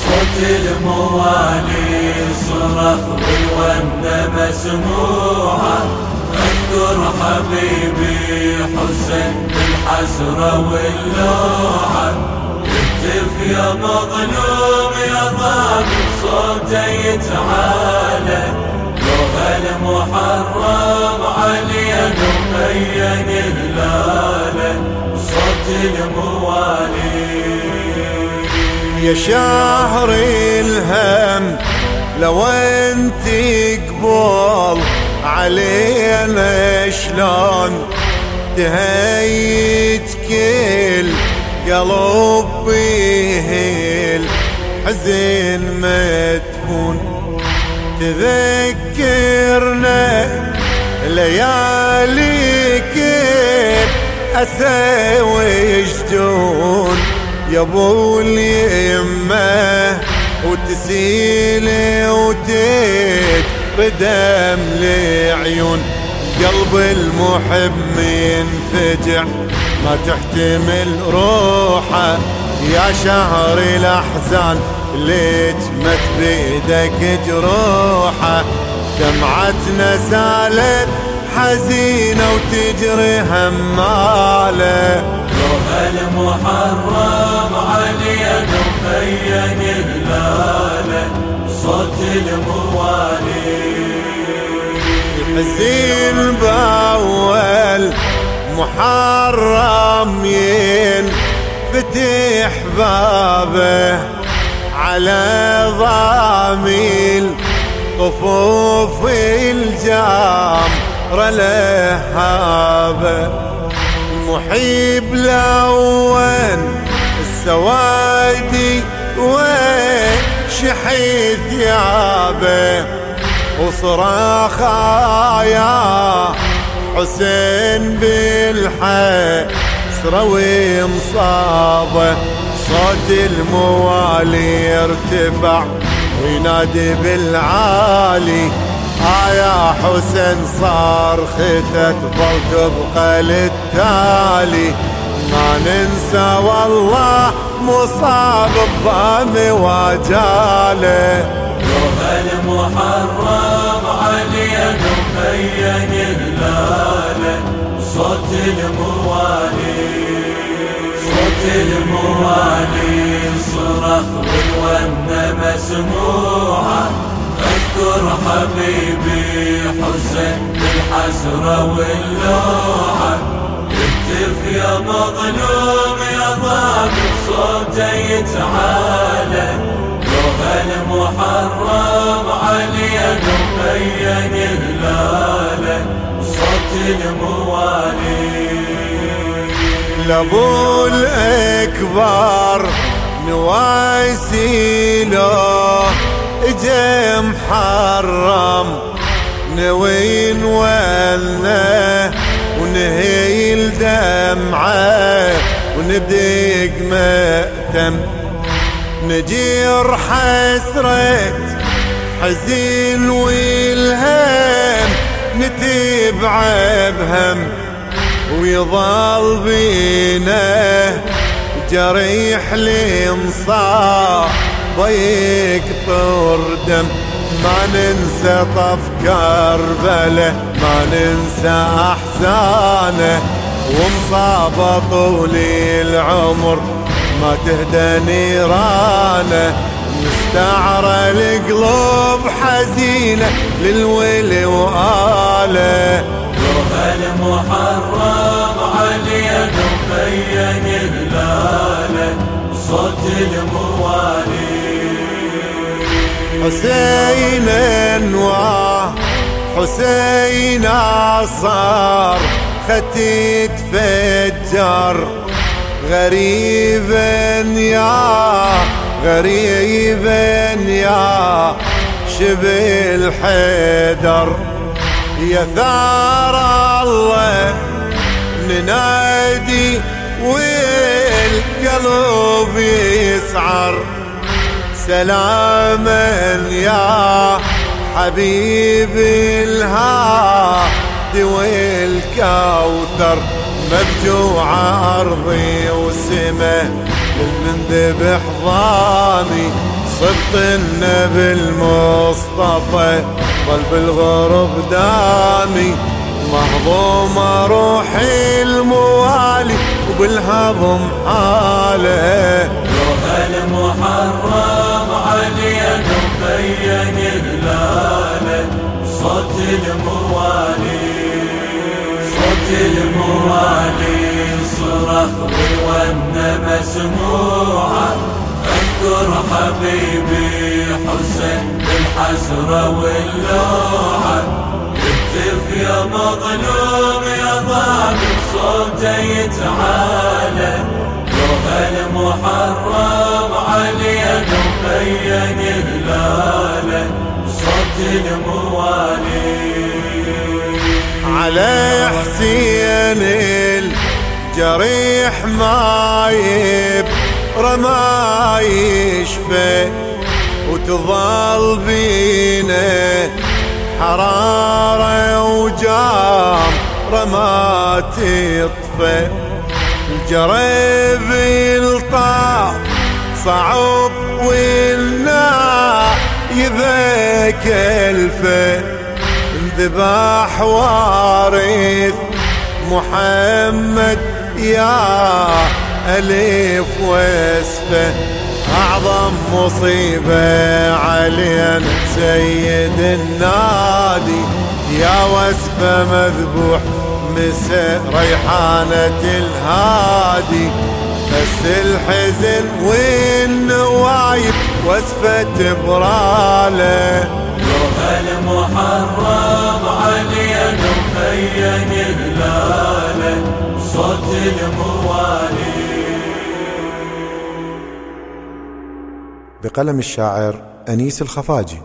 صوت الموالي صرخ والونة مسموعة اذكر حبيبي حسين بالحسرة واللوعة اهتف يا مظلوم يا ضابط صوته يتعالى. لو المحرم علي مبين هلاله صوت الموالي يا شهر الهم لو أنت قبول علينا شلون؟ تهيت كل قلب بيه حزين مدفون تذكرنا ليالي أسى وجدون يا ابو اليمة وتسيلي ردم لعيون. قلب المحب ينفجع ما تحتمل روحه. يا شهر الأحزان ليت مت بيدك جروحه. دمعتنا سالت حزينة وتجري همالة. المحرم علي مبين هلاله صوت الموالي. حزين باول محرم فتح بابه على ضاميل طفوف الجام لهابه. المحيب لون. السوادي وين شحي ثيابه وصراخ يا حسين بالحسرة ومصابه صوت الموالي ارتفع وينادي بالعالي آه يا حسين صار ختت ظل تبقى للتالي ما ننسى والله مصاب الضام وجاله. روح المحرم علي مبين هلاله صوت الموالي صوت الموالي صرخ والونة مسموعة. اذكر حبيبي حسين بالحسرة واللوعة اكتف يا مظلوم يا ضابط صوته يتعالى. روح المحرم علي مبين هلاله صوت الموالي. لابو الأكبر نواسي له اجا محرم نوي نولنا ونهي الدمعة وندق مأتم. نجير حسرة حزين والهم نتبع بهم ويظل بينا جريح لانصاب يكطر دم. ما ننسى طف كربله ما ننسى أحزانه. ومصاب طول العمر ما تهدى نيرانه. مستعرى القلوب حزينة للولي وآله. روح المحرم علي مبين هلاله صوت الموالي حسين انواه حسين صار ختي تفجر غريبا يا غريبا يا شبل حيدر يا ثار الله ننادي والقلب يسعر. سلاما يا حبيبي الهادي والكوثر مفجوعة أرضي وسماء من ذبح ضامي صدق النبي المصطفى ظل بالغرب دامي مهضوم روحي الموالي وبالهضم حاله. لوها المحرم. صوت الموالي. صوت الموالي صرخ والون مسموعه اذكر حبيبي حسين بالحسرة واللوعه اهتف يا مظلوم يا ظالم صوته يتعالى. لوها المحرم علي مبين هلاله صوت الموالي على حسين الجريح مايب رما يشفى وتظل بينا حرارة وجام رما تطفى. الجريب الطاف صعب والنا يبك الفه ذباح وارث محمد يا ألف واسفة. أعظم مصيبة علينا سيد النادي يا وسفة مذبوح مسا ريحانة الهادي. بس الحزن والنوايب وسفة براله لوها المحرم علي مبين هلالة صوت الموالي. بقلم الشاعر أنيس الخفاجي.